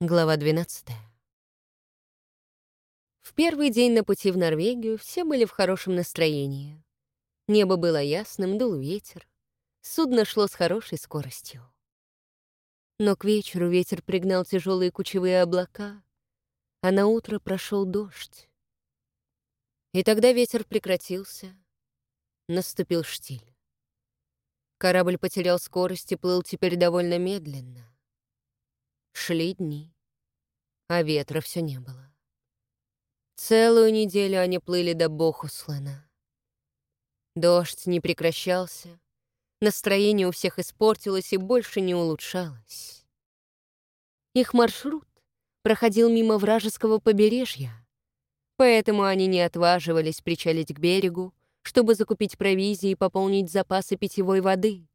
Глава 12. В первый день на пути в Норвегию все были в хорошем настроении. Небо было ясным, дул ветер. Судно шло с хорошей скоростью. Но к вечеру ветер пригнал тяжелые кучевые облака, а на утро прошел дождь. И тогда ветер прекратился, наступил штиль. Корабль потерял скорость и плыл теперь довольно медленно. Шли дни, а ветра все не было. Целую неделю они плыли до Бохуслана. Дождь не прекращался, настроение у всех испортилось и больше не улучшалось. Их маршрут проходил мимо вражеского побережья, поэтому они не отваживались причалить к берегу, чтобы закупить провизии и пополнить запасы питьевой воды.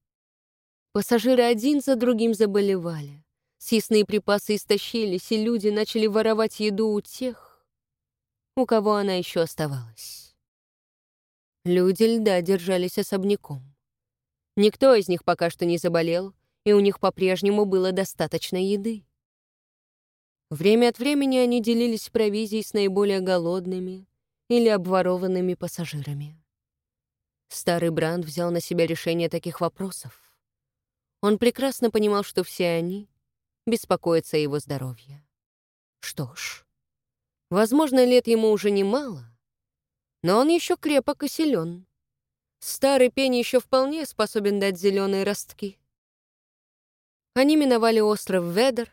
Пассажиры один за другим заболевали. Съестные припасы истощились, и люди начали воровать еду у тех, у кого она еще оставалась. Люди льда держались особняком. Никто из них пока что не заболел, и у них по-прежнему было достаточно еды. Время от времени они делились провизией с наиболее голодными или обворованными пассажирами. Старый Бранд взял на себя решение таких вопросов. Он прекрасно понимал, что все они беспокоиться о его здоровье. Что ж, возможно, лет ему уже немало, но он еще крепок и силен. Старый пень еще вполне способен дать зеленые ростки. Они миновали остров Ведер,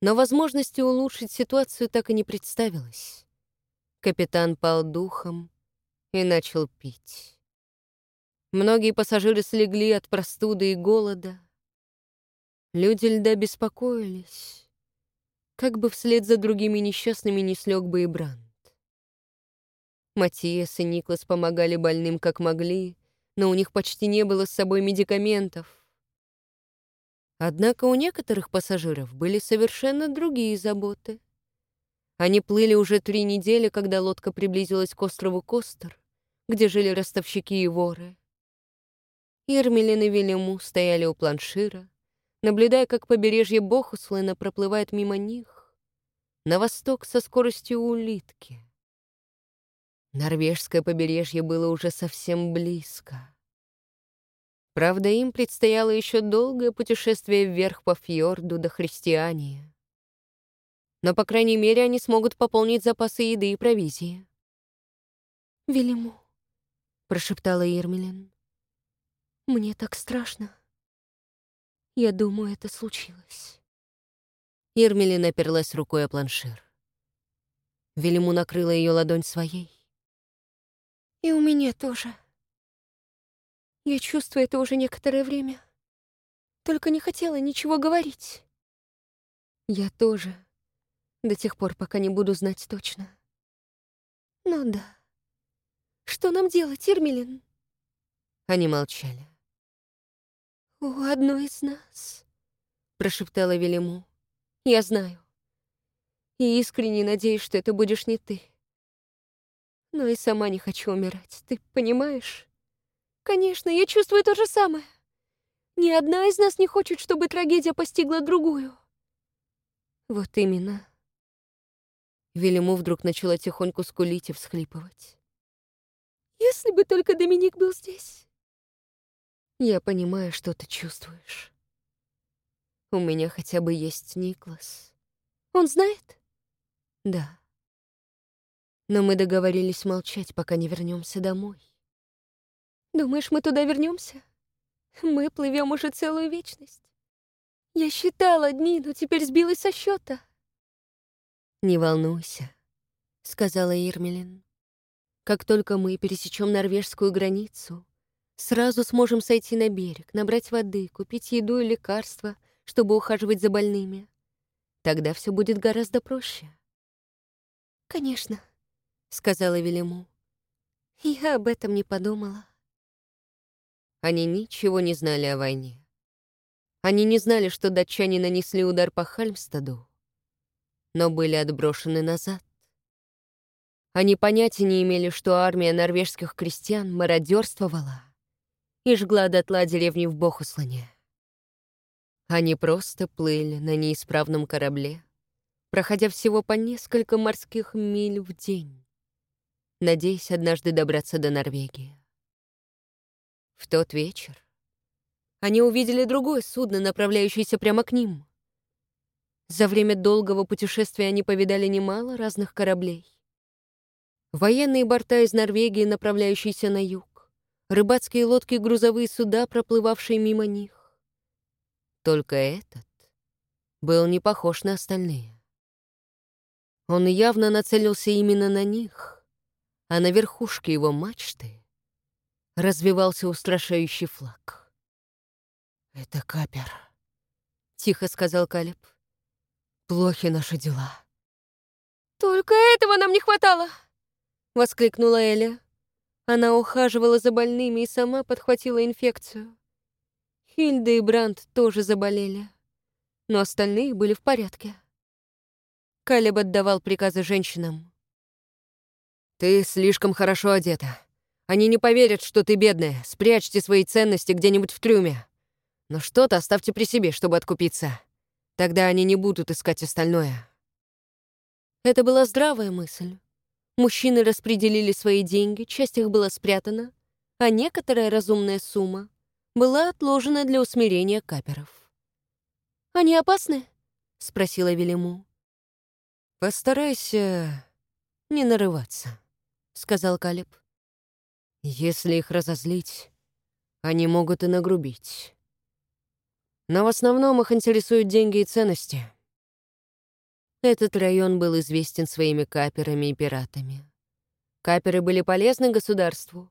но возможности улучшить ситуацию так и не представилось. Капитан пал духом и начал пить. Многие пассажиры слегли от простуды и голода. Люди льда беспокоились. Как бы вслед за другими несчастными не слег бы и Бранд. Матиас и Никлас помогали больным как могли, но у них почти не было с собой медикаментов. Однако у некоторых пассажиров были совершенно другие заботы. Они плыли уже три недели, когда лодка приблизилась к острову Костер, где жили ростовщики и воры. Ирмелин и Велиму стояли у планшира, наблюдая, как побережье Бохуслена проплывает мимо них, на восток со скоростью улитки. Норвежское побережье было уже совсем близко. Правда, им предстояло еще долгое путешествие вверх по фьорду до Христиании. Но, по крайней мере, они смогут пополнить запасы еды и провизии. «Велиму», — прошептала Ирмелин, — «мне так страшно». Я думаю, это случилось. Ирмели наперлась рукой о планшир. Велиму накрыла ее ладонь своей. И у меня тоже. Я чувствую это уже некоторое время. Только не хотела ничего говорить. Я тоже. До тех пор, пока не буду знать точно. Ну да. Что нам делать, Ирмелин? Они молчали. «У одной из нас», — прошептала Велиму. «Я знаю. И искренне надеюсь, что это будешь не ты. Но и сама не хочу умирать, ты понимаешь? Конечно, я чувствую то же самое. Ни одна из нас не хочет, чтобы трагедия постигла другую. Вот именно. Велиму вдруг начала тихонько скулить и всхлипывать. Если бы только Доминик был здесь. Я понимаю, что ты чувствуешь. У меня хотя бы есть Никлас. Он знает? Да. Но мы договорились молчать, пока не вернемся домой. Думаешь, мы туда вернемся? Мы плывем уже целую вечность. Я считала дни, но теперь сбилась со счета. Не волнуйся, сказала Ирмелин. Как только мы пересечем норвежскую границу, Сразу сможем сойти на берег, набрать воды, купить еду и лекарства, чтобы ухаживать за больными. Тогда все будет гораздо проще. «Конечно», — сказала Велиму. «Я об этом не подумала». Они ничего не знали о войне. Они не знали, что датчане нанесли удар по Хальмстаду, но были отброшены назад. Они понятия не имели, что армия норвежских крестьян мародерствовала и жгла дотла деревни в Бохуслане. Они просто плыли на неисправном корабле, проходя всего по несколько морских миль в день, надеясь однажды добраться до Норвегии. В тот вечер они увидели другое судно, направляющееся прямо к ним. За время долгого путешествия они повидали немало разных кораблей. Военные борта из Норвегии, направляющиеся на юг, рыбацкие лодки грузовые суда, проплывавшие мимо них. Только этот был не похож на остальные. Он явно нацелился именно на них, а на верхушке его мачты развивался устрашающий флаг. «Это капер», — тихо сказал Калеб. «Плохи наши дела». «Только этого нам не хватало!» — воскликнула Эля. Она ухаживала за больными и сама подхватила инфекцию. Хильда и Бранд тоже заболели, но остальные были в порядке. Калеб отдавал приказы женщинам. «Ты слишком хорошо одета. Они не поверят, что ты бедная. Спрячьте свои ценности где-нибудь в трюме. Но что-то оставьте при себе, чтобы откупиться. Тогда они не будут искать остальное». Это была здравая мысль. Мужчины распределили свои деньги, часть их была спрятана, а некоторая разумная сумма была отложена для усмирения каперов. «Они опасны?» — спросила Велиму. «Постарайся не нарываться», — сказал Калиб. «Если их разозлить, они могут и нагрубить. Но в основном их интересуют деньги и ценности. Этот район был известен своими каперами и пиратами. Каперы были полезны государству.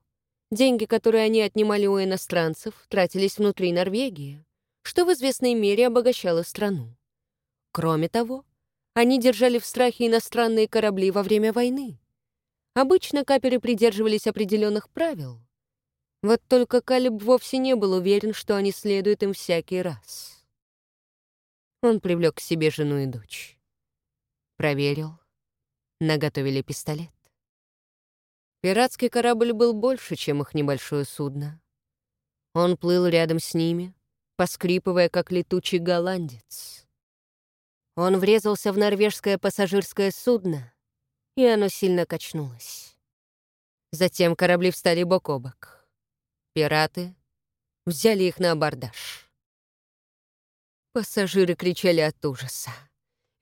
Деньги, которые они отнимали у иностранцев, тратились внутри Норвегии, что в известной мере обогащало страну. Кроме того, они держали в страхе иностранные корабли во время войны. Обычно каперы придерживались определенных правил. Вот только Калиб вовсе не был уверен, что они следуют им всякий раз. Он привлек к себе жену и дочь. Проверил. Наготовили пистолет. Пиратский корабль был больше, чем их небольшое судно. Он плыл рядом с ними, поскрипывая, как летучий голландец. Он врезался в норвежское пассажирское судно, и оно сильно качнулось. Затем корабли встали бок о бок. Пираты взяли их на абордаж. Пассажиры кричали от ужаса.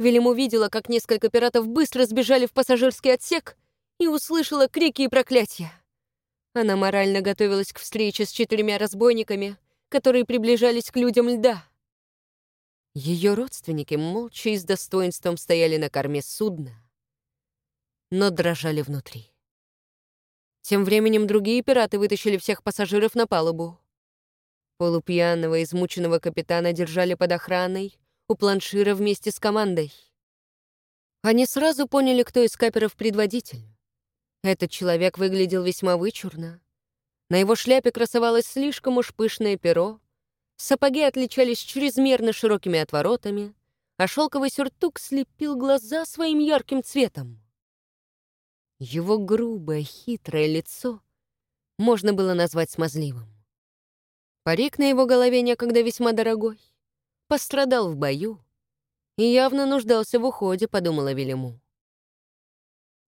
Велим увидела, как несколько пиратов быстро сбежали в пассажирский отсек и услышала крики и проклятия. Она морально готовилась к встрече с четырьмя разбойниками, которые приближались к людям льда. Ее родственники молча и с достоинством стояли на корме судна, но дрожали внутри. Тем временем другие пираты вытащили всех пассажиров на палубу. Полупьяного, измученного капитана держали под охраной, у планшира вместе с командой. Они сразу поняли, кто из каперов предводитель. Этот человек выглядел весьма вычурно. На его шляпе красовалось слишком уж пышное перо, сапоги отличались чрезмерно широкими отворотами, а шелковый сюртук слепил глаза своим ярким цветом. Его грубое, хитрое лицо можно было назвать смазливым. Парик на его голове некогда весьма дорогой пострадал в бою и явно нуждался в уходе, подумала Велиму.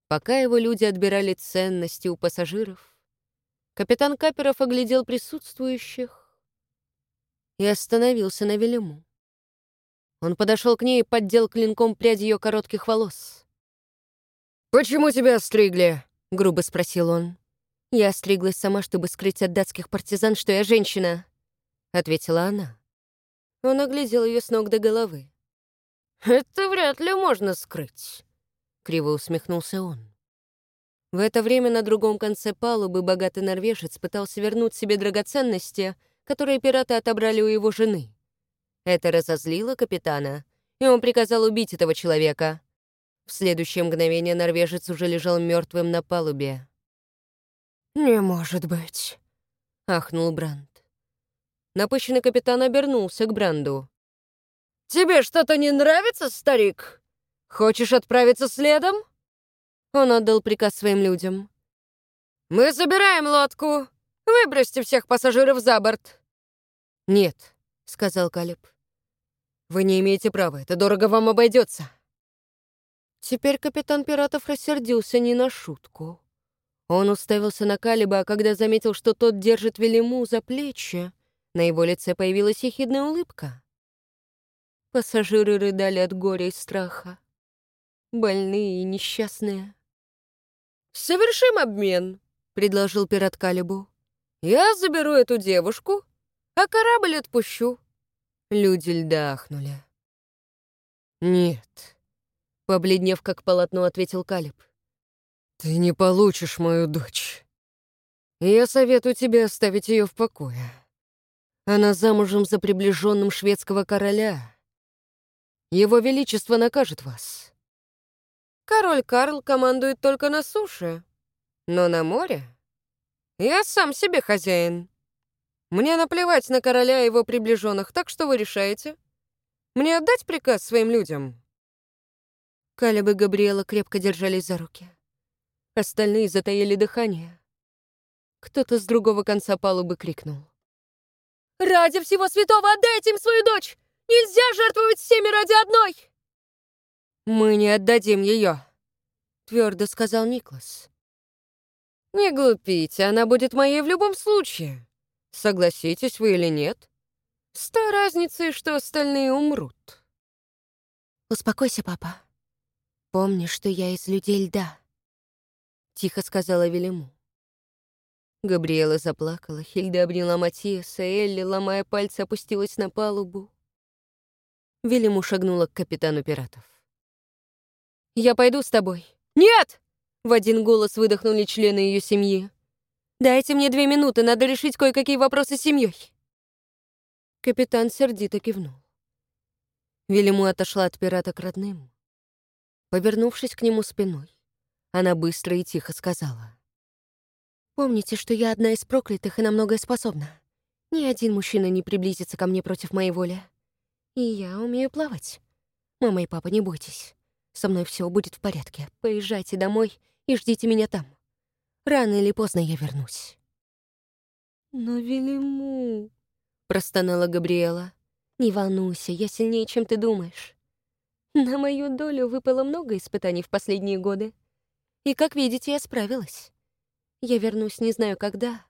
Пока его люди отбирали ценности у пассажиров, капитан Каперов оглядел присутствующих и остановился на Велиму. Он подошел к ней и поддел клинком прядь ее коротких волос. «Почему тебя стригли?» — грубо спросил он. «Я стриглась сама, чтобы скрыть от датских партизан, что я женщина», — ответила она. Он оглядел ее с ног до головы. «Это вряд ли можно скрыть», — криво усмехнулся он. В это время на другом конце палубы богатый норвежец пытался вернуть себе драгоценности, которые пираты отобрали у его жены. Это разозлило капитана, и он приказал убить этого человека. В следующее мгновение норвежец уже лежал мертвым на палубе. «Не может быть», — ахнул Бранд. Напыщенный капитан обернулся к Бранду. «Тебе что-то не нравится, старик? Хочешь отправиться следом?» Он отдал приказ своим людям. «Мы забираем лодку. Выбросьте всех пассажиров за борт». «Нет», — сказал Калиб. «Вы не имеете права, это дорого вам обойдется. Теперь капитан пиратов рассердился не на шутку. Он уставился на Калиба, а когда заметил, что тот держит Велиму за плечи, на его лице появилась ехидная улыбка. Пассажиры рыдали от горя и страха. Больные и несчастные. «Совершим обмен», — предложил пират Калибу. «Я заберу эту девушку, а корабль отпущу». Люди льда ахнули. «Нет», — побледнев как полотно, ответил Калиб. «Ты не получишь мою дочь. Я советую тебе оставить ее в покое. Она замужем за приближенным шведского короля. Его Величество накажет вас. Король Карл командует только на суше, но на море я сам себе хозяин. Мне наплевать на короля и его приближенных, так что вы решаете? Мне отдать приказ своим людям?» Калеб и Габриэла крепко держались за руки. Остальные затаили дыхание. Кто-то с другого конца палубы крикнул. «Ради всего святого отдайте им свою дочь! Нельзя жертвовать всеми ради одной!» «Мы не отдадим ее», — твердо сказал Никлас. «Не глупите, она будет моей в любом случае. Согласитесь вы или нет. С той разницей, что остальные умрут». «Успокойся, папа. Помни, что я из людей льда», — тихо сказала Велиму. Габриэла заплакала, Хильда обняла Матиаса, Элли, ломая пальцы, опустилась на палубу. Велиму шагнула к капитану пиратов. «Я пойду с тобой». «Нет!» — в один голос выдохнули члены ее семьи. «Дайте мне две минуты, надо решить кое-какие вопросы с семьей. Капитан сердито кивнул. Велиму отошла от пирата к родным. Повернувшись к нему спиной, она быстро и тихо сказала. «Помните, что я одна из проклятых и на многое способна. Ни один мужчина не приблизится ко мне против моей воли. И я умею плавать. Мама и папа, не бойтесь. Со мной все будет в порядке. Поезжайте домой и ждите меня там. Рано или поздно я вернусь». «Но Велиму...» — простонала Габриэла. «Не волнуйся, я сильнее, чем ты думаешь. На мою долю выпало много испытаний в последние годы. И, как видите, я справилась. Я вернусь не знаю когда,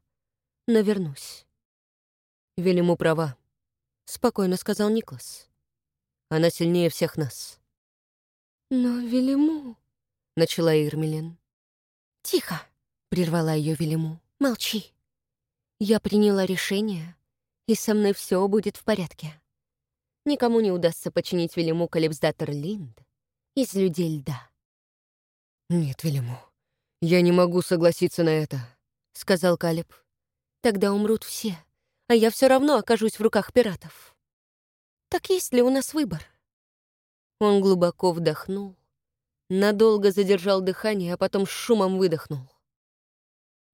но вернусь. Велиму права, — спокойно сказал Никлас. Она сильнее всех нас. Но Велиму... — начала Ирмелин. «Тихо!» — прервала ее Велиму. «Молчи. Я приняла решение, и со мной все будет в порядке. Никому не удастся починить Велиму Калипсдатор Линд из людей льда. «Нет, Велиму, я не могу согласиться на это», — сказал Калиб. «Тогда умрут все, а я все равно окажусь в руках пиратов. Так есть ли у нас выбор?» Он глубоко вдохнул, надолго задержал дыхание, а потом с шумом выдохнул.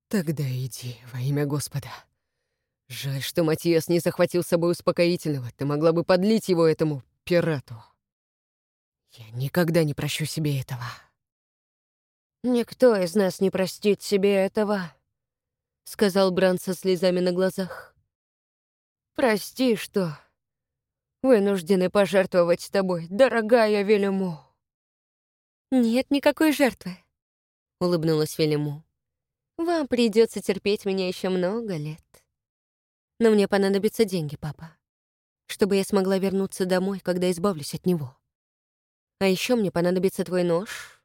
«Тогда иди, во имя Господа. Жаль, что Матиас не захватил с собой успокоительного. Ты могла бы подлить его этому пирату. Я никогда не прощу себе этого». «Никто из нас не простит себе этого», — сказал Бран со слезами на глазах. «Прости, что вынуждены пожертвовать тобой, дорогая Велиму». «Нет никакой жертвы», — улыбнулась Велиму. «Вам придется терпеть меня еще много лет. Но мне понадобятся деньги, папа, чтобы я смогла вернуться домой, когда избавлюсь от него. А еще мне понадобится твой нож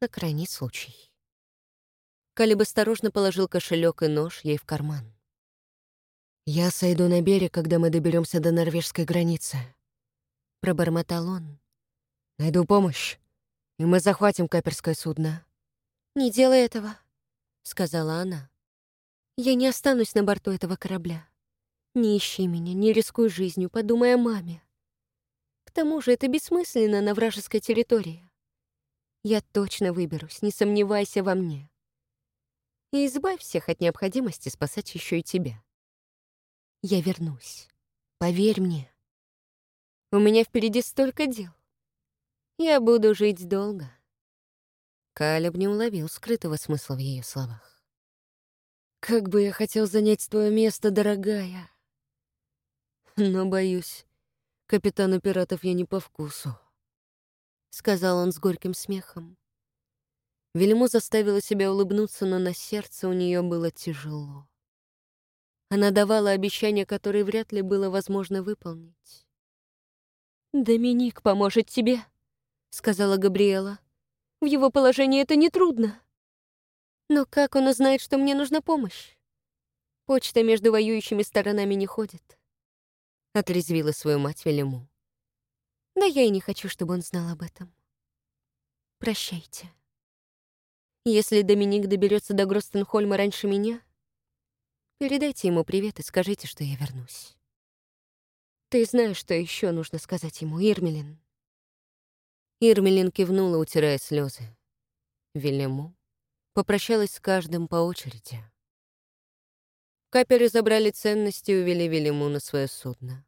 на крайний случай. Калиб осторожно положил кошелек и нож ей в карман. «Я сойду на берег, когда мы доберемся до норвежской границы», — пробормотал он. «Найду помощь, и мы захватим каперское судно». «Не делай этого», — сказала она. «Я не останусь на борту этого корабля. Не ищи меня, не рискуй жизнью, подумай о маме. К тому же это бессмысленно на вражеской территории. Я точно выберусь, не сомневайся во мне. И избавь всех от необходимости спасать еще и тебя. Я вернусь. Поверь мне. У меня впереди столько дел. Я буду жить долго. Калеб не уловил скрытого смысла в ее словах. «Как бы я хотел занять твое место, дорогая!» Но, боюсь, капитану пиратов я не по вкусу. — сказал он с горьким смехом. Вельму заставила себя улыбнуться, но на сердце у нее было тяжело. Она давала обещания, которые вряд ли было возможно выполнить. «Доминик поможет тебе», — сказала Габриэла. «В его положении это нетрудно». «Но как он узнает, что мне нужна помощь? Почта между воюющими сторонами не ходит», — отрезвила свою мать Велиму. «Да я и не хочу, чтобы он знал об этом. Прощайте. Если Доминик доберется до Гростенхольма раньше меня, Передайте ему привет и скажите, что я вернусь. Ты знаешь, что еще нужно сказать ему, Ирмелин?» Ирмелин кивнула, утирая слезы. Вильяму попрощалась с каждым по очереди. Каперы забрали ценности и увели Вильяму на свое судно.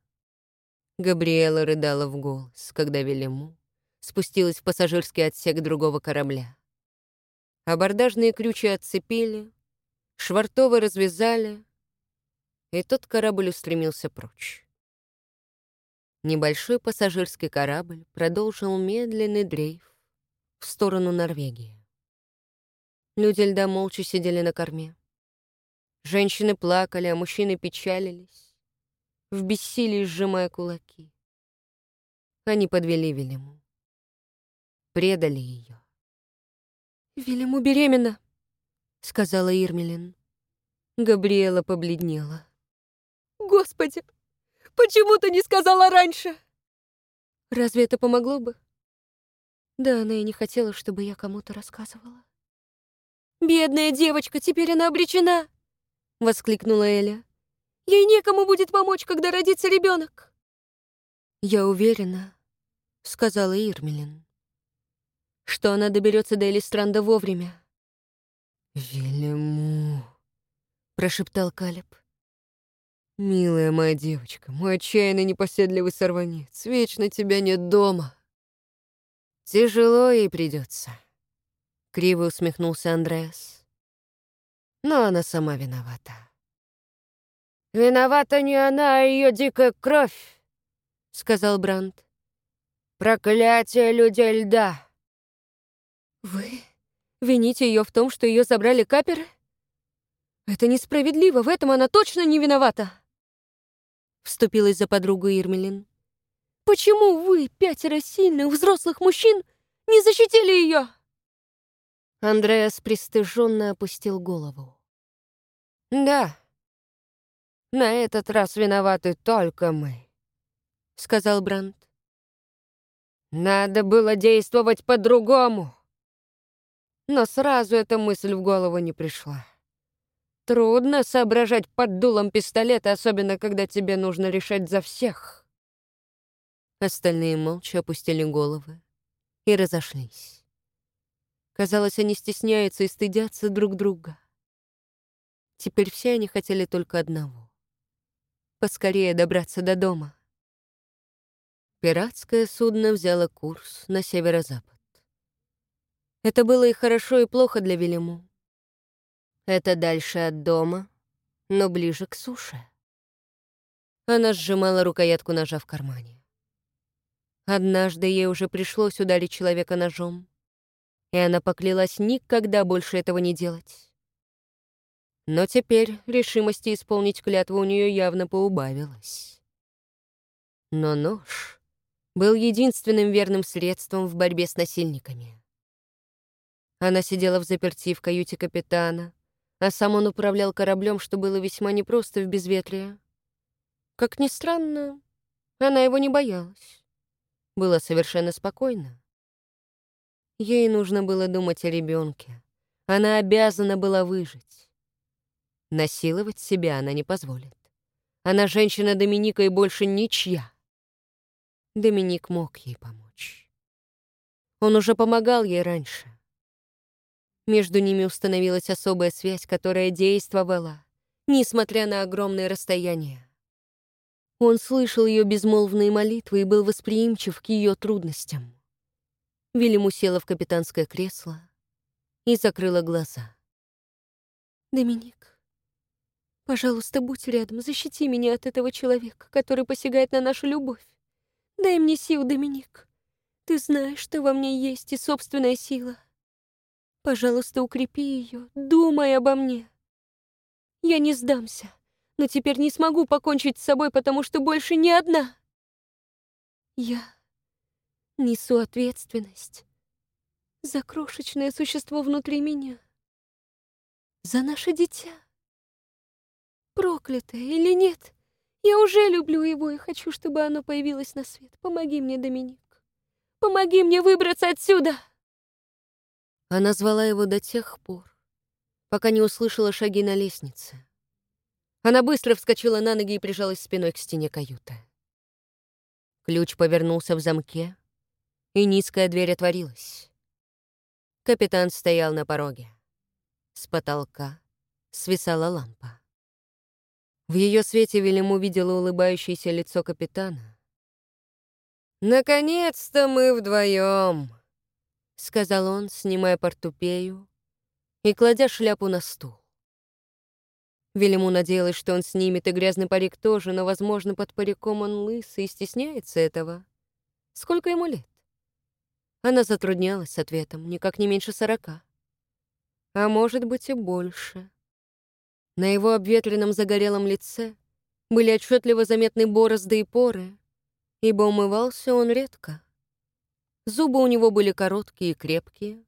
Габриэла рыдала в голос, когда Вильяму спустилась в пассажирский отсек другого корабля. Абордажные ключи отцепили, Швартовы развязали, и тот корабль устремился прочь. Небольшой пассажирский корабль продолжил медленный дрейф в сторону Норвегии. Люди льда молча сидели на корме. Женщины плакали, а мужчины печалились, в бессилии сжимая кулаки. Они подвели Вильяму. Предали ее. «Вильяму беременна!» — сказала Ирмелин. Габриэла побледнела. «Господи, почему ты не сказала раньше?» «Разве это помогло бы?» Да, она и не хотела, чтобы я кому-то рассказывала. «Бедная девочка, теперь она обречена!» — воскликнула Эля. «Ей некому будет помочь, когда родится ребенок. «Я уверена», — сказала Ирмелин, «что она доберется до Элистранда вовремя. «Велиму», — прошептал Калеб. «Милая моя девочка, мой отчаянный непоседливый сорванец, вечно тебя нет дома». «Тяжело ей придется», — криво усмехнулся Андреас. «Но она сама виновата». «Виновата не она, а ее дикая кровь», — сказал Бранд. «Проклятие людей льда». «Вы Вините ее в том, что ее забрали каперы? Это несправедливо, в этом она точно не виновата. Вступилась за подругу Ирмелин. Почему вы, пятеро сильных взрослых мужчин, не защитили ее? Андреас пристыженно опустил голову. «Да, на этот раз виноваты только мы», — сказал Бранд. «Надо было действовать по-другому» но сразу эта мысль в голову не пришла. Трудно соображать под дулом пистолета, особенно когда тебе нужно решать за всех. Остальные молча опустили головы и разошлись. Казалось, они стесняются и стыдятся друг друга. Теперь все они хотели только одного — поскорее добраться до дома. Пиратское судно взяло курс на северо-запад. Это было и хорошо, и плохо для Велиму. Это дальше от дома, но ближе к суше. Она сжимала рукоятку ножа в кармане. Однажды ей уже пришлось ударить человека ножом, и она поклялась никогда больше этого не делать. Но теперь решимости исполнить клятву у нее явно поубавилось. Но нож был единственным верным средством в борьбе с насильниками. Она сидела в заперти в каюте капитана, а сам он управлял кораблем, что было весьма непросто в безветрие. Как ни странно, она его не боялась. Была совершенно спокойна. Ей нужно было думать о ребенке. Она обязана была выжить. Насиловать себя она не позволит. Она женщина Доминика и больше ничья. Доминик мог ей помочь. Он уже помогал ей раньше. Между ними установилась особая связь, которая действовала, несмотря на огромное расстояние. Он слышал ее безмолвные молитвы и был восприимчив к ее трудностям. Вильям села в капитанское кресло и закрыла глаза. «Доминик, пожалуйста, будь рядом, защити меня от этого человека, который посягает на нашу любовь. Дай мне сил, Доминик. Ты знаешь, что во мне есть и собственная сила. Пожалуйста, укрепи ее, думай обо мне. Я не сдамся, но теперь не смогу покончить с собой, потому что больше не одна. Я несу ответственность за крошечное существо внутри меня, за наше дитя. Проклятое или нет, я уже люблю его и хочу, чтобы оно появилось на свет. Помоги мне, Доминик. Помоги мне выбраться отсюда!» Она звала его до тех пор, пока не услышала шаги на лестнице. Она быстро вскочила на ноги и прижалась спиной к стене каюты. Ключ повернулся в замке, и низкая дверь отворилась. Капитан стоял на пороге. С потолка свисала лампа. В ее свете Вильям увидела улыбающееся лицо капитана. «Наконец-то мы вдвоем, сказал он, снимая портупею и кладя шляпу на стул. Велиму надеялась, что он снимет и грязный парик тоже, но, возможно, под париком он лысый и стесняется этого. Сколько ему лет? Она затруднялась с ответом, никак не меньше сорока. А может быть и больше. На его обветренном загорелом лице были отчетливо заметны борозды и поры, ибо умывался он редко. Зубы у него были короткие и крепкие.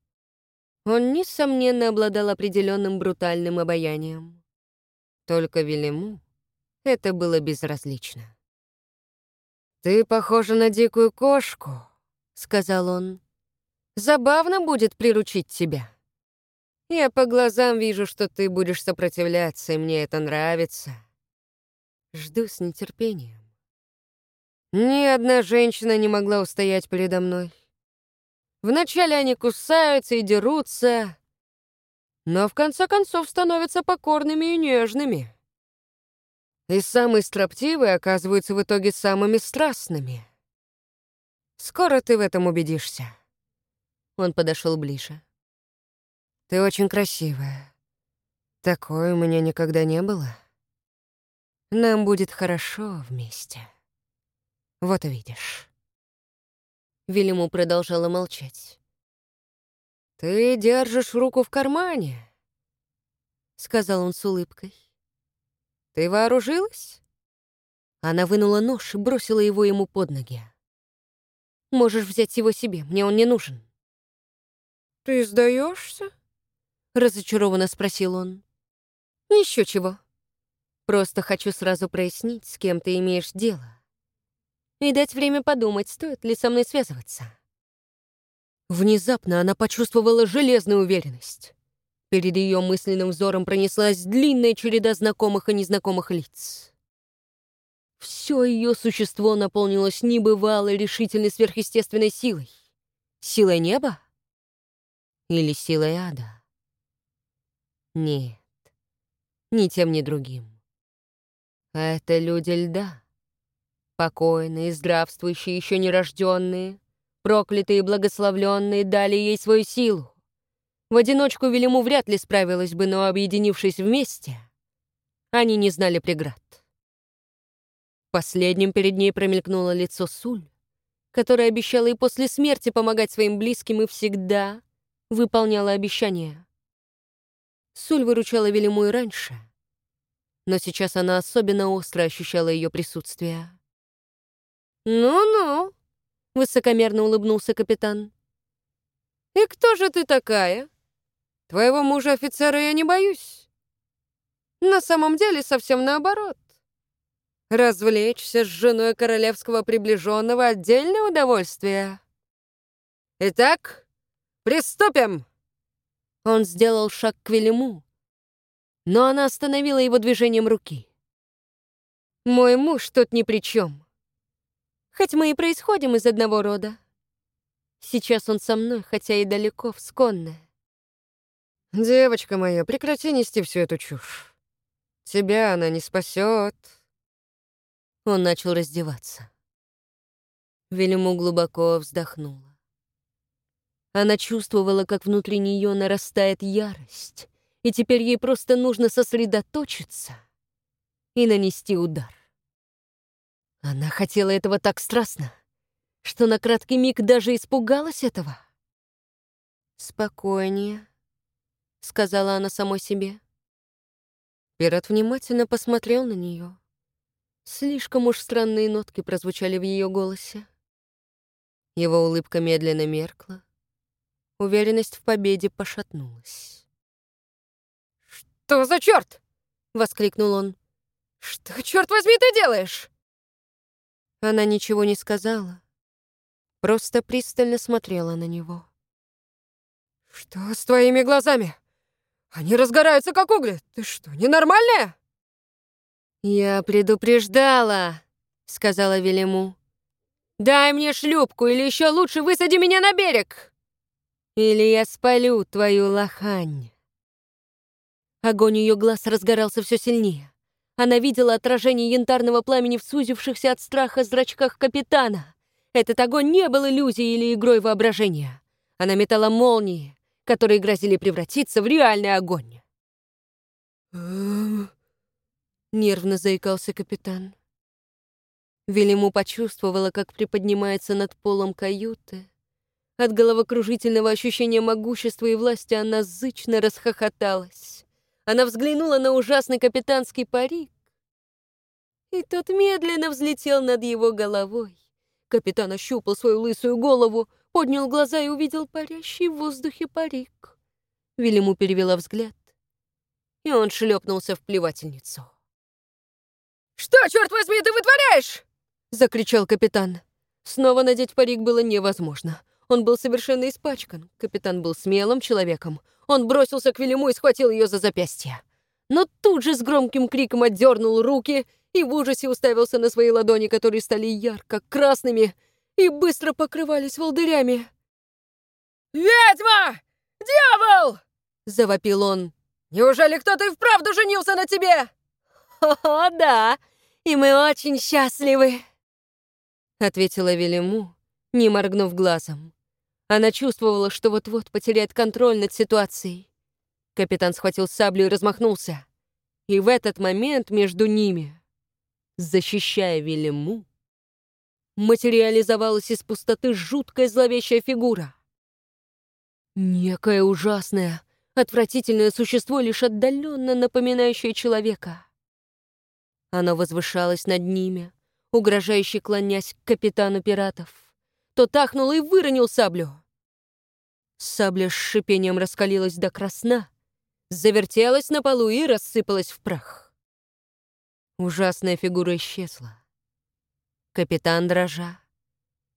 Он, несомненно, обладал определенным брутальным обаянием. Только Велиму это было безразлично. «Ты похожа на дикую кошку», — сказал он. «Забавно будет приручить тебя». Я по глазам вижу, что ты будешь сопротивляться, и мне это нравится. Жду с нетерпением. Ни одна женщина не могла устоять передо мной. Вначале они кусаются и дерутся, но в конце концов становятся покорными и нежными. И самые строптивые оказываются в итоге самыми страстными. Скоро ты в этом убедишься. Он подошел ближе. Ты очень красивая. Такой у меня никогда не было. Нам будет хорошо вместе. Вот увидишь. Вильяму продолжала молчать. «Ты держишь руку в кармане», — сказал он с улыбкой. «Ты вооружилась?» Она вынула нож и бросила его ему под ноги. «Можешь взять его себе, мне он не нужен». «Ты сдаешься? — разочарованно спросил он. Еще чего. Просто хочу сразу прояснить, с кем ты имеешь дело. И дать время подумать, стоит ли со мной связываться». Внезапно она почувствовала железную уверенность. Перед ее мысленным взором пронеслась длинная череда знакомых и незнакомых лиц. Все ее существо наполнилось небывалой решительной сверхъестественной силой. Силой неба? Или силой ада? Нет, ни тем, ни другим. Это люди льда. Покойные, здравствующие, еще нерожденные, проклятые и благословленные дали ей свою силу. В одиночку Велиму вряд ли справилась бы, но, объединившись вместе, они не знали преград. Последним перед ней промелькнуло лицо Суль, которая обещала и после смерти помогать своим близким и всегда выполняла обещания. Суль выручала Велиму и раньше, но сейчас она особенно остро ощущала ее присутствие. «Ну-ну», — высокомерно улыбнулся капитан. «И кто же ты такая? Твоего мужа-офицера я не боюсь. На самом деле совсем наоборот. Развлечься с женой королевского приближенного — отдельное удовольствие. Итак, приступим!» Он сделал шаг к Велиму, но она остановила его движением руки. «Мой муж тут ни при чем. Хоть мы и происходим из одного рода. Сейчас он со мной, хотя и далеко, всконная. «Девочка моя, прекрати нести всю эту чушь. Тебя она не спасет. Он начал раздеваться. Велиму глубоко вздохнула. Она чувствовала, как внутри нее нарастает ярость, и теперь ей просто нужно сосредоточиться и нанести удар. Она хотела этого так страстно, что на краткий миг даже испугалась этого. «Спокойнее», — сказала она самой себе. Пират внимательно посмотрел на нее. Слишком уж странные нотки прозвучали в ее голосе. Его улыбка медленно меркла. Уверенность в победе пошатнулась. «Что за черт?» — воскликнул он. «Что, черт возьми, ты делаешь?» Она ничего не сказала, просто пристально смотрела на него. «Что с твоими глазами? Они разгораются, как угли. Ты что, ненормальная?» «Я предупреждала», — сказала Велиму. «Дай мне шлюпку, или еще лучше высади меня на берег! Или я спалю твою лохань!» Огонь ее глаз разгорался все сильнее. Она видела отражение янтарного пламени в сузившихся от страха зрачках капитана. Этот огонь не был иллюзией или игрой воображения. Она метала молнии, которые грозили превратиться в реальный огонь. Нервно заикался капитан. Велиму почувствовала, как приподнимается над полом каюты. От головокружительного ощущения могущества и власти она зычно расхохоталась. Она взглянула на ужасный капитанский парик, и тот медленно взлетел над его головой. Капитан ощупал свою лысую голову, поднял глаза и увидел парящий в воздухе парик. Велиму перевела взгляд, и он шлепнулся в плевательницу. «Что, черт возьми, ты вытворяешь?» — закричал капитан. Снова надеть парик было невозможно. Он был совершенно испачкан. Капитан был смелым человеком. Он бросился к Велиму и схватил ее за запястье. Но тут же с громким криком отдернул руки и в ужасе уставился на свои ладони, которые стали ярко-красными и быстро покрывались волдырями. «Ведьма! Дьявол!» — завопил он. «Неужели кто-то и вправду женился на тебе?» «О, да, и мы очень счастливы», — ответила Велиму, не моргнув глазом. Она чувствовала, что вот-вот потеряет контроль над ситуацией. Капитан схватил саблю и размахнулся. И в этот момент между ними, защищая Велиму, материализовалась из пустоты жуткая зловещая фигура. Некое ужасное, отвратительное существо, лишь отдаленно напоминающее человека. Оно возвышалось над ними, угрожающе клонясь к капитану пиратов. Тот ахнул и выронил саблю. Сабля с шипением раскалилась до красна, завертелась на полу и рассыпалась в прах. Ужасная фигура исчезла. Капитан, дрожа,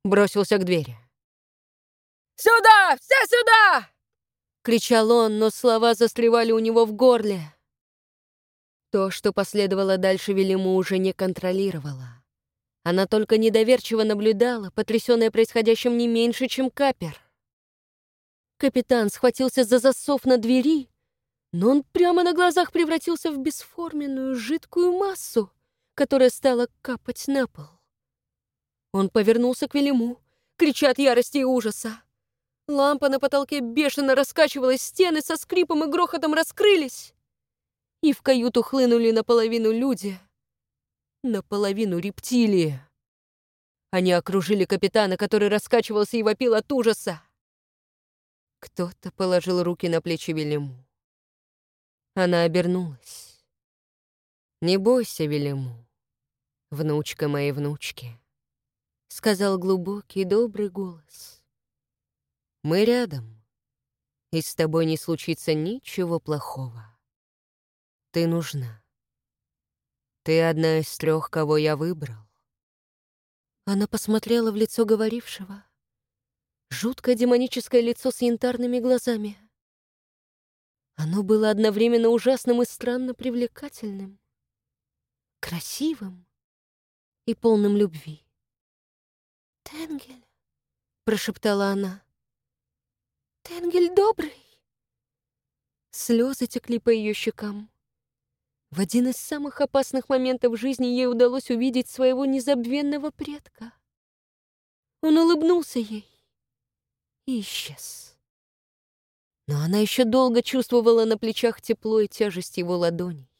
бросился к двери. «Сюда! Все сюда!» — кричал он, но слова застревали у него в горле. То, что последовало дальше, Велиму уже не контролировала. Она только недоверчиво наблюдала, потрясённая происходящим не меньше, чем Капер. Капитан схватился за засов на двери, но он прямо на глазах превратился в бесформенную жидкую массу, которая стала капать на пол. Он повернулся к Велиму, крича от ярости и ужаса. Лампа на потолке бешено раскачивалась, стены со скрипом и грохотом раскрылись и в каюту хлынули наполовину люди, наполовину рептилии. Они окружили капитана, который раскачивался и вопил от ужаса. Кто-то положил руки на плечи Велиму. Она обернулась. «Не бойся, Велиму, внучка моей внучки», — сказал глубокий добрый голос. «Мы рядом, и с тобой не случится ничего плохого». Ты нужна. Ты одна из трех, кого я выбрал. Она посмотрела в лицо говорившего. Жуткое демоническое лицо с янтарными глазами. Оно было одновременно ужасным и странно привлекательным, красивым и полным любви. «Тенгель», — прошептала она, — «Тенгель добрый». Слезы текли по ее щекам. В один из самых опасных моментов жизни ей удалось увидеть своего незабвенного предка. Он улыбнулся ей и исчез. Но она еще долго чувствовала на плечах тепло и тяжесть его ладоней.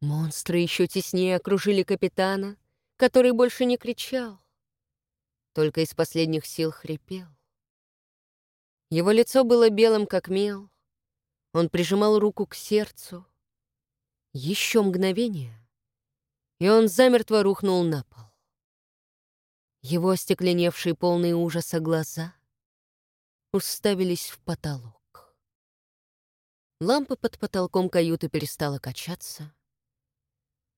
Монстры еще теснее окружили капитана, который больше не кричал, только из последних сил хрипел. Его лицо было белым, как мел. Он прижимал руку к сердцу. Еще мгновение, и он замертво рухнул на пол. Его остекленевшие полные ужаса глаза уставились в потолок. Лампа под потолком каюты перестала качаться.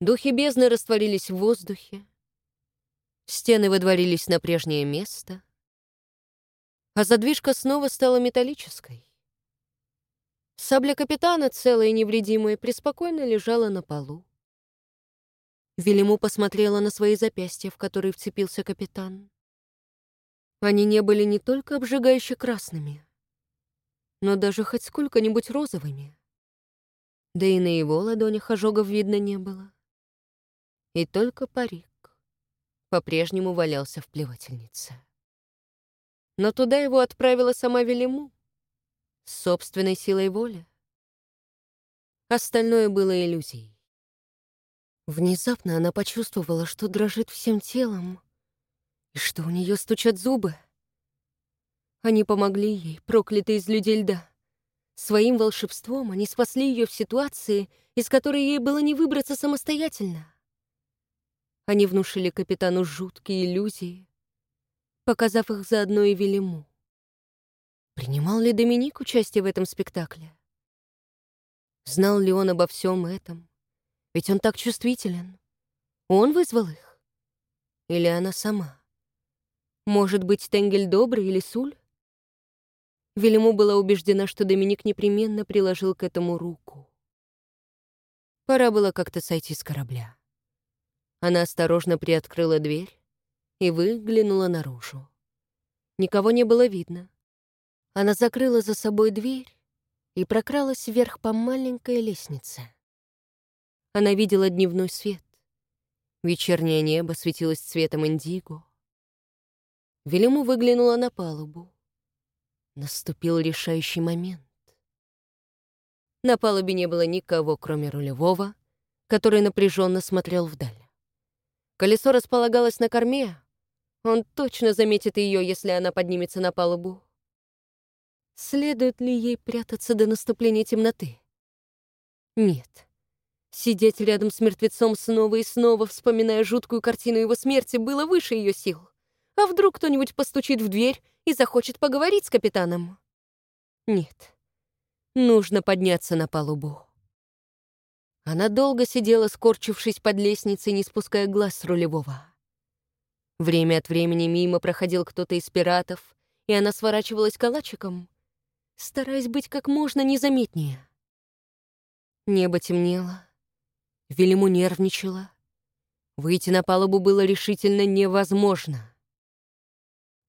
Духи бездны растворились в воздухе. Стены выдворились на прежнее место. А задвижка снова стала металлической. Сабля капитана, целая и невредимая, преспокойно лежала на полу. Велиму посмотрела на свои запястья, в которые вцепился капитан. Они не были не только обжигающе красными, но даже хоть сколько-нибудь розовыми. Да и на его ладонях ожогов видно не было. И только парик по-прежнему валялся в плевательнице. Но туда его отправила сама Велиму, собственной силой воли. Остальное было иллюзией. Внезапно она почувствовала, что дрожит всем телом и что у нее стучат зубы. Они помогли ей, проклятые из людей льда. Своим волшебством они спасли ее в ситуации, из которой ей было не выбраться самостоятельно. Они внушили капитану жуткие иллюзии, показав их заодно и Велиму. Принимал ли Доминик участие в этом спектакле? Знал ли он обо всем этом? Ведь он так чувствителен. Он вызвал их? Или она сама? Может быть, Тенгель добрый или Суль? Велиму была убеждена, что Доминик непременно приложил к этому руку. Пора было как-то сойти с корабля. Она осторожно приоткрыла дверь и выглянула наружу. Никого не было видно. Она закрыла за собой дверь и прокралась вверх по маленькой лестнице. Она видела дневной свет. Вечернее небо светилось цветом индиго. Велиму выглянула на палубу. Наступил решающий момент. На палубе не было никого, кроме рулевого, который напряженно смотрел вдаль. Колесо располагалось на корме. Он точно заметит ее, если она поднимется на палубу. Следует ли ей прятаться до наступления темноты? Нет. Сидеть рядом с мертвецом снова и снова, вспоминая жуткую картину его смерти, было выше ее сил. А вдруг кто-нибудь постучит в дверь и захочет поговорить с капитаном? Нет. Нужно подняться на палубу. Она долго сидела, скорчившись под лестницей, не спуская глаз с рулевого. Время от времени мимо проходил кто-то из пиратов, и она сворачивалась калачиком, стараясь быть как можно незаметнее. Небо темнело, Велиму нервничала. Выйти на палубу было решительно невозможно.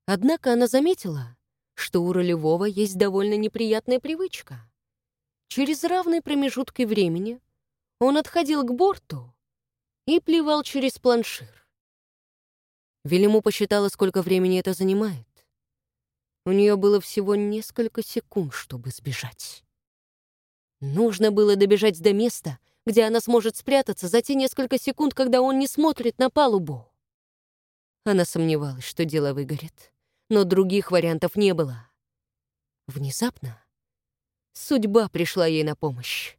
Однако она заметила, что у рулевого есть довольно неприятная привычка. Через равные промежутки времени он отходил к борту и плевал через планшир. Велиму посчитала, сколько времени это занимает. У нее было всего несколько секунд, чтобы сбежать. Нужно было добежать до места — где она сможет спрятаться за те несколько секунд, когда он не смотрит на палубу. Она сомневалась, что дело выгорит, но других вариантов не было. Внезапно судьба пришла ей на помощь.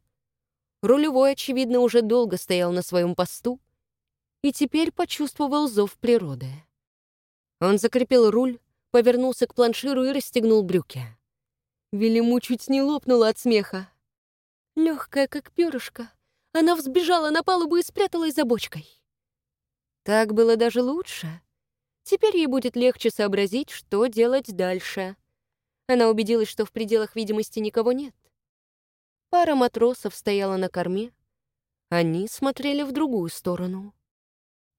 Рулевой, очевидно, уже долго стоял на своем посту и теперь почувствовал зов природы. Он закрепил руль, повернулся к планширу и расстегнул брюки. Велиму чуть не лопнула от смеха. Легкая, как перышко, она взбежала на палубу и спряталась за бочкой. Так было даже лучше. Теперь ей будет легче сообразить, что делать дальше. Она убедилась, что в пределах видимости никого нет. Пара матросов стояла на корме. Они смотрели в другую сторону.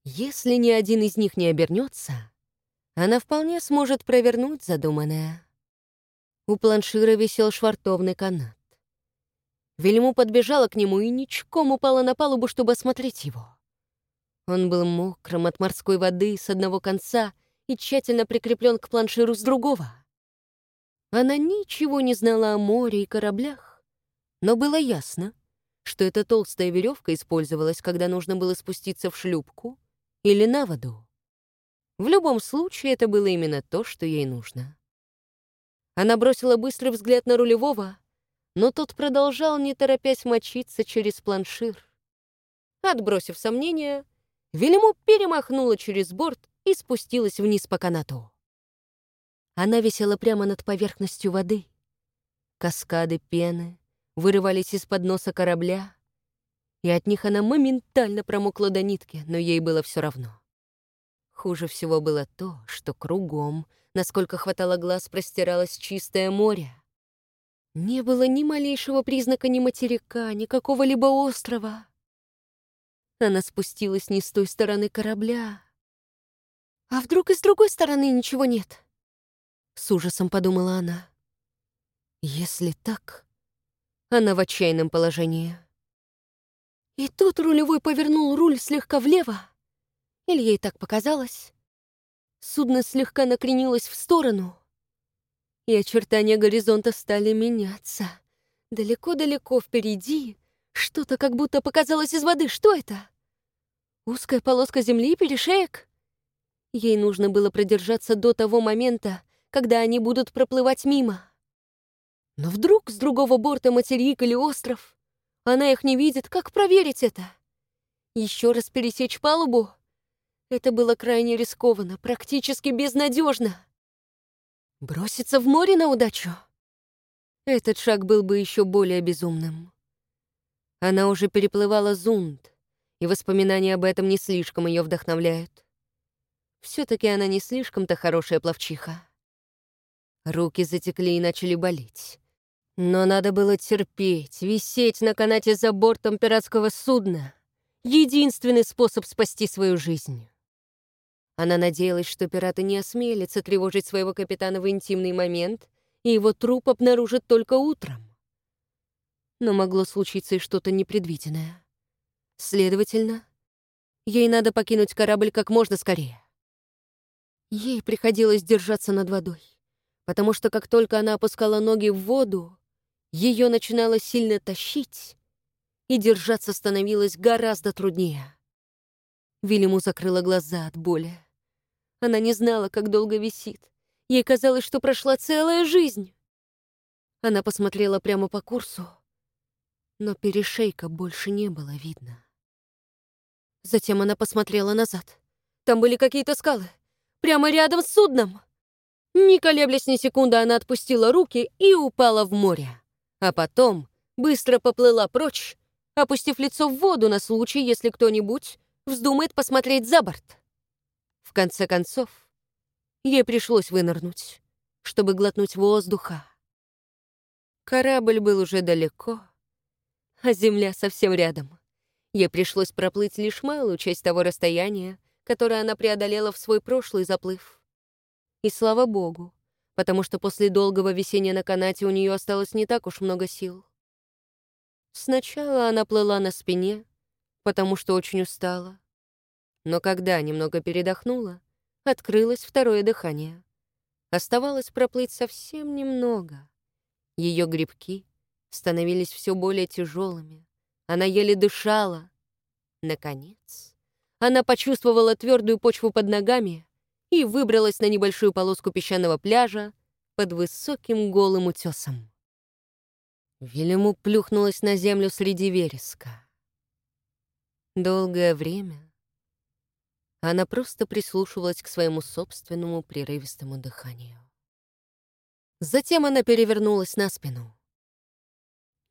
Если ни один из них не обернется, она вполне сможет провернуть задуманное. У планшира висел швартовный канат. Вельму подбежала к нему и ничком упала на палубу, чтобы осмотреть его. Он был мокрым от морской воды с одного конца и тщательно прикреплен к планширу с другого. Она ничего не знала о море и кораблях, но было ясно, что эта толстая веревка использовалась, когда нужно было спуститься в шлюпку или на воду. В любом случае, это было именно то, что ей нужно. Она бросила быстрый взгляд на рулевого, но тот продолжал, не торопясь, мочиться через планшир. Отбросив сомнения, Велиму перемахнула через борт и спустилась вниз по канату. Она висела прямо над поверхностью воды. Каскады пены вырывались из-под носа корабля, и от них она моментально промокла до нитки, но ей было все равно. Хуже всего было то, что кругом, насколько хватало глаз, простиралось чистое море. Не было ни малейшего признака ни материка, ни какого-либо острова. Она спустилась не с той стороны корабля. А вдруг и с другой стороны ничего нет? С ужасом подумала она. Если так, она в отчаянном положении. И тут рулевой повернул руль слегка влево, или ей так показалось. Судно слегка накренилось в сторону, и очертания горизонта стали меняться. Далеко-далеко впереди что-то как будто показалось из воды. Что это? Узкая полоска земли, перешеек? Ей нужно было продержаться до того момента, когда они будут проплывать мимо. Но вдруг с другого борта материк или остров, она их не видит, как проверить это? Еще раз пересечь палубу? Это было крайне рискованно, практически безнадежно. Броситься в море на удачу? Этот шаг был бы еще более безумным. Она уже переплывала Зунд, и воспоминания об этом не слишком ее вдохновляют. Все-таки она не слишком-то хорошая пловчиха. Руки затекли и начали болеть. Но надо было терпеть, висеть на канате за бортом пиратского судна. Единственный способ спасти свою жизнь. Она надеялась, что пираты не осмелятся тревожить своего капитана в интимный момент, и его труп обнаружат только утром. Но могло случиться и что-то непредвиденное. Следовательно, ей надо покинуть корабль как можно скорее. Ей приходилось держаться над водой, потому что как только она опускала ноги в воду, ее начинало сильно тащить, и держаться становилось гораздо труднее. Вильяму закрыла глаза от боли. Она не знала, как долго висит. Ей казалось, что прошла целая жизнь. Она посмотрела прямо по курсу, но перешейка больше не было видно. Затем она посмотрела назад. Там были какие-то скалы, прямо рядом с судном. Не колеблясь ни секунды, она отпустила руки и упала в море. А потом быстро поплыла прочь, опустив лицо в воду на случай, если кто-нибудь вздумает посмотреть за борт. Конце концов, ей пришлось вынырнуть, чтобы глотнуть воздуха. Корабль был уже далеко, а земля совсем рядом. Ей пришлось проплыть лишь малую часть того расстояния, которое она преодолела в свой прошлый заплыв. И слава богу, потому что после долгого висения на канате у нее осталось не так уж много сил. Сначала она плыла на спине, потому что очень устала. Но когда немного передохнула, открылось второе дыхание. Оставалось проплыть совсем немного. Ее грибки становились все более тяжелыми. Она еле дышала. Наконец, она почувствовала твердую почву под ногами и выбралась на небольшую полоску песчаного пляжа под высоким голым утесом. Велиму плюхнулась на землю среди вереска. Долгое время она просто прислушивалась к своему собственному прерывистому дыханию. Затем она перевернулась на спину.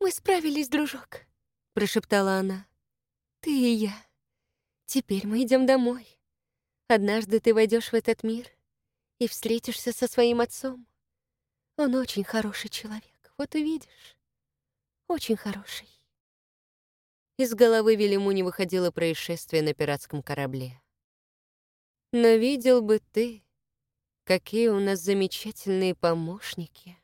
«Мы справились, дружок», — прошептала она. «Ты и я. Теперь мы идем домой. Однажды ты войдешь в этот мир и встретишься со своим отцом. Он очень хороший человек, вот увидишь. Очень хороший». Из головы Велиму не выходило происшествие на пиратском корабле. Но видел бы ты, какие у нас замечательные помощники.